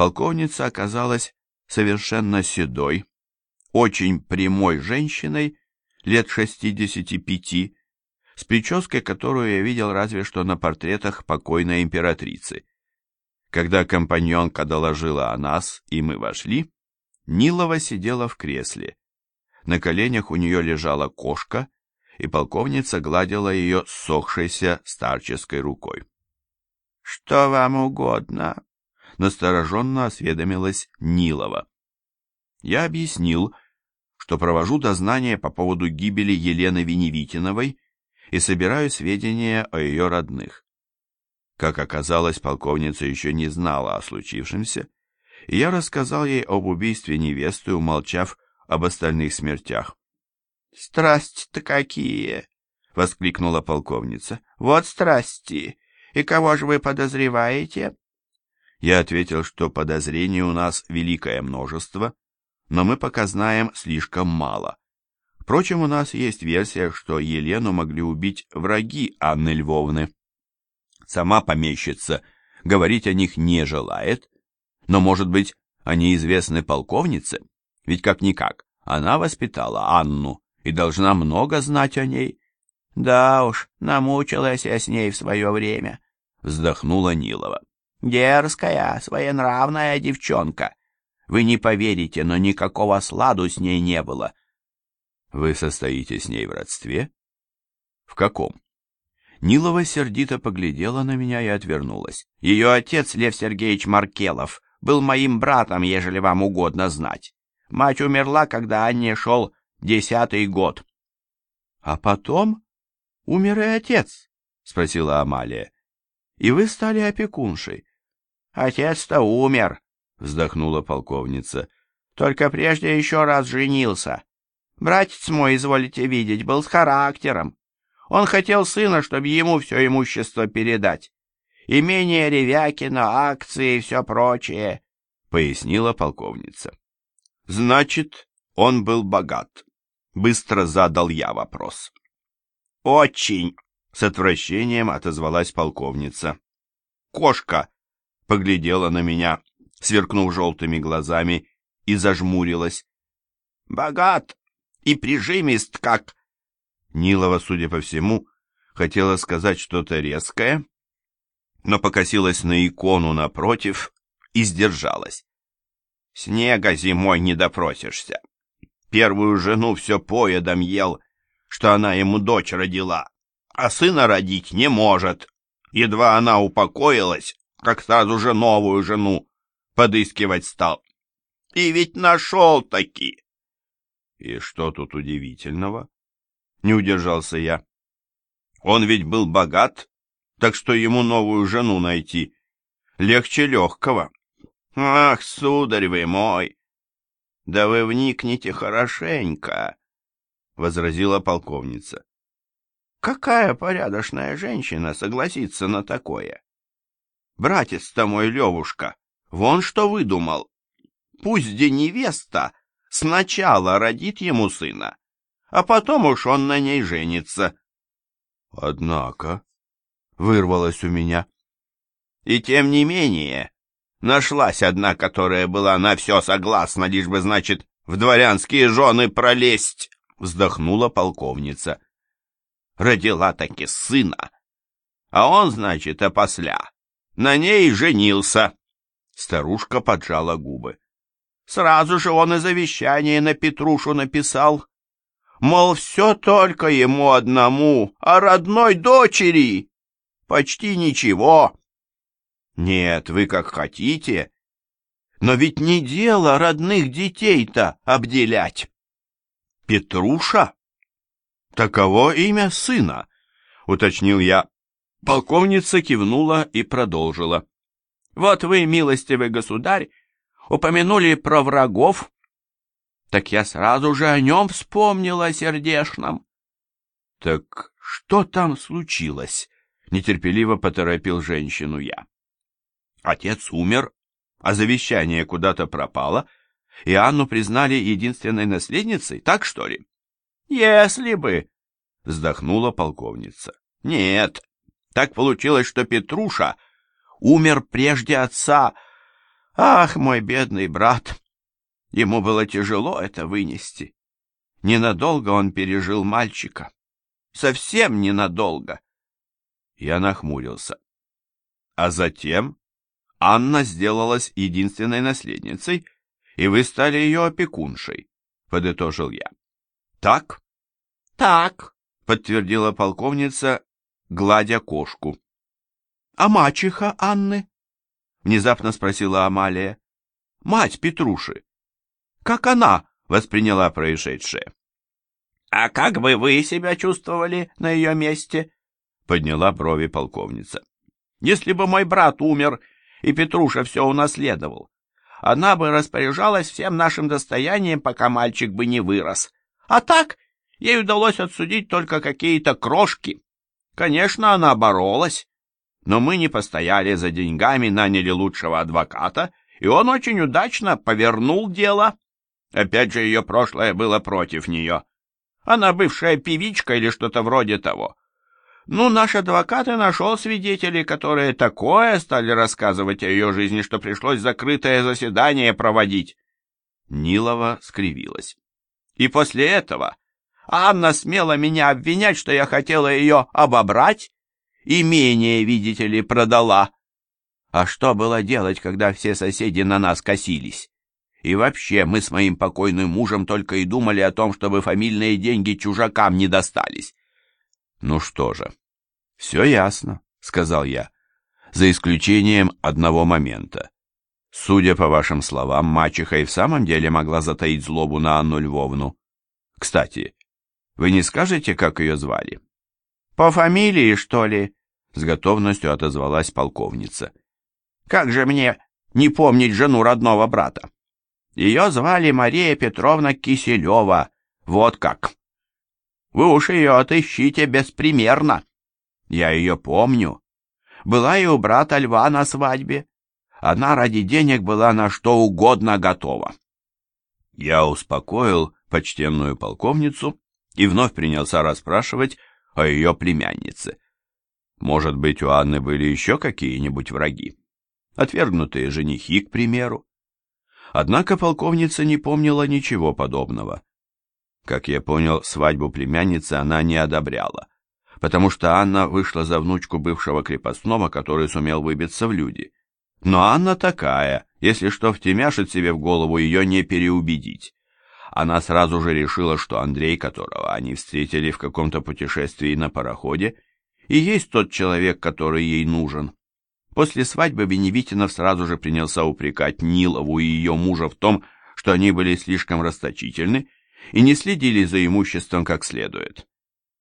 Полковница оказалась совершенно седой, очень прямой женщиной, лет 65, с прической, которую я видел разве что на портретах покойной императрицы. Когда компаньонка доложила о нас, и мы вошли, Нилова сидела в кресле. На коленях у нее лежала кошка, и полковница гладила ее ссохшейся старческой рукой. — Что вам угодно? — настороженно осведомилась Нилова. Я объяснил, что провожу дознание по поводу гибели Елены Веневитиновой и собираю сведения о ее родных. Как оказалось, полковница еще не знала о случившемся, и я рассказал ей об убийстве невесты, умолчав об остальных смертях. «Страсти-то какие!» — воскликнула полковница. «Вот страсти! И кого же вы подозреваете?» Я ответил, что подозрений у нас великое множество, но мы пока знаем слишком мало. Впрочем, у нас есть версия, что Елену могли убить враги Анны Львовны. Сама помещица говорить о них не желает, но, может быть, они известны полковнице? Ведь как-никак, она воспитала Анну и должна много знать о ней. Да уж, намучилась я с ней в свое время, вздохнула Нилова. Дерзкая, своенравная девчонка. Вы не поверите, но никакого сладу с ней не было. Вы состоите с ней в родстве? В каком? Нилова сердито поглядела на меня и отвернулась. Ее отец, Лев Сергеевич Маркелов, был моим братом, ежели вам угодно знать. Мать умерла, когда Анне шел десятый год. — А потом умер и отец? — спросила Амалия. — И вы стали опекуншей. — Отец-то умер, — вздохнула полковница. — Только прежде еще раз женился. Братец мой, изволите видеть, был с характером. Он хотел сына, чтобы ему все имущество передать. Имение Ревякина, акции и все прочее, — пояснила полковница. — Значит, он был богат. Быстро задал я вопрос. — Очень, — с отвращением отозвалась полковница. Кошка поглядела на меня, сверкнув желтыми глазами, и зажмурилась. — Богат и прижимист, как Нилова, судя по всему, хотела сказать что-то резкое, но покосилась на икону напротив и сдержалась. Снега зимой не допросишься. Первую жену все поедом ел, что она ему дочь родила, а сына родить не может. Едва она упокоилась, как сразу же новую жену подыскивать стал. И ведь нашел таки. И что тут удивительного? не удержался я. Он ведь был богат, так что ему новую жену найти легче легкого. Ах, сударь вы мой! Да вы вникните хорошенько, — возразила полковница. Какая порядочная женщина согласится на такое? Братец-то мой Левушка, вон что выдумал. Пусть де невеста сначала родит ему сына, а потом уж он на ней женится. Однако, вырвалось у меня. И тем не менее, нашлась одна, которая была на все согласна, лишь бы, значит, в дворянские жены пролезть, вздохнула полковница. Родила таки сына, а он, значит, опосля, на ней женился. Старушка поджала губы. Сразу же он и завещание на Петрушу написал, Мол, все только ему одному, а родной дочери почти ничего. Нет, вы как хотите, но ведь не дело родных детей-то обделять. Петруша? Таково имя сына, уточнил я. Полковница кивнула и продолжила. Вот вы, милостивый государь, упомянули про врагов, так я сразу же о нем вспомнила сердешном. — Так что там случилось? — нетерпеливо поторопил женщину я. Отец умер, а завещание куда-то пропало, и Анну признали единственной наследницей, так что ли? — Если бы, — вздохнула полковница. — Нет, так получилось, что Петруша умер прежде отца. Ах, мой бедный брат! Ему было тяжело это вынести. Ненадолго он пережил мальчика. Совсем ненадолго. Я нахмурился. А затем Анна сделалась единственной наследницей, и вы стали ее опекуншей, подытожил я. Так? Так, подтвердила полковница, гладя кошку. А мачеха Анны? Внезапно спросила Амалия. Мать Петруши. Как она восприняла происшедшее? «А как бы вы себя чувствовали на ее месте?» — подняла брови полковница. «Если бы мой брат умер, и Петруша все унаследовал, она бы распоряжалась всем нашим достоянием, пока мальчик бы не вырос. А так ей удалось отсудить только какие-то крошки. Конечно, она боролась, но мы не постояли за деньгами, наняли лучшего адвоката, и он очень удачно повернул дело. Опять же, ее прошлое было против нее. Она бывшая певичка или что-то вроде того. Ну, наш адвокат и нашел свидетелей, которые такое стали рассказывать о ее жизни, что пришлось закрытое заседание проводить. Нилова скривилась. И после этого Анна смела меня обвинять, что я хотела ее обобрать, имение, видите ли, продала. А что было делать, когда все соседи на нас косились? И вообще, мы с моим покойным мужем только и думали о том, чтобы фамильные деньги чужакам не достались. Ну что же, все ясно, сказал я, за исключением одного момента. Судя по вашим словам, мачеха и в самом деле могла затаить злобу на Анну Львовну. Кстати, вы не скажете, как ее звали? По фамилии, что ли? С готовностью отозвалась полковница. Как же мне не помнить жену родного брата? Ее звали Мария Петровна Киселева. Вот как. Вы уж ее отыщите беспримерно. Я ее помню. Была и у брата Льва на свадьбе. Она ради денег была на что угодно готова. Я успокоил почтенную полковницу и вновь принялся расспрашивать о ее племяннице. Может быть, у Анны были еще какие-нибудь враги? Отвергнутые женихи, к примеру. Однако полковница не помнила ничего подобного. Как я понял, свадьбу племянницы она не одобряла, потому что Анна вышла за внучку бывшего крепостного, который сумел выбиться в люди. Но Анна такая, если что втемяшит себе в голову, ее не переубедить. Она сразу же решила, что Андрей, которого они встретили в каком-то путешествии на пароходе, и есть тот человек, который ей нужен. После свадьбы Беневитинов сразу же принялся упрекать Нилову и ее мужа в том, что они были слишком расточительны и не следили за имуществом как следует.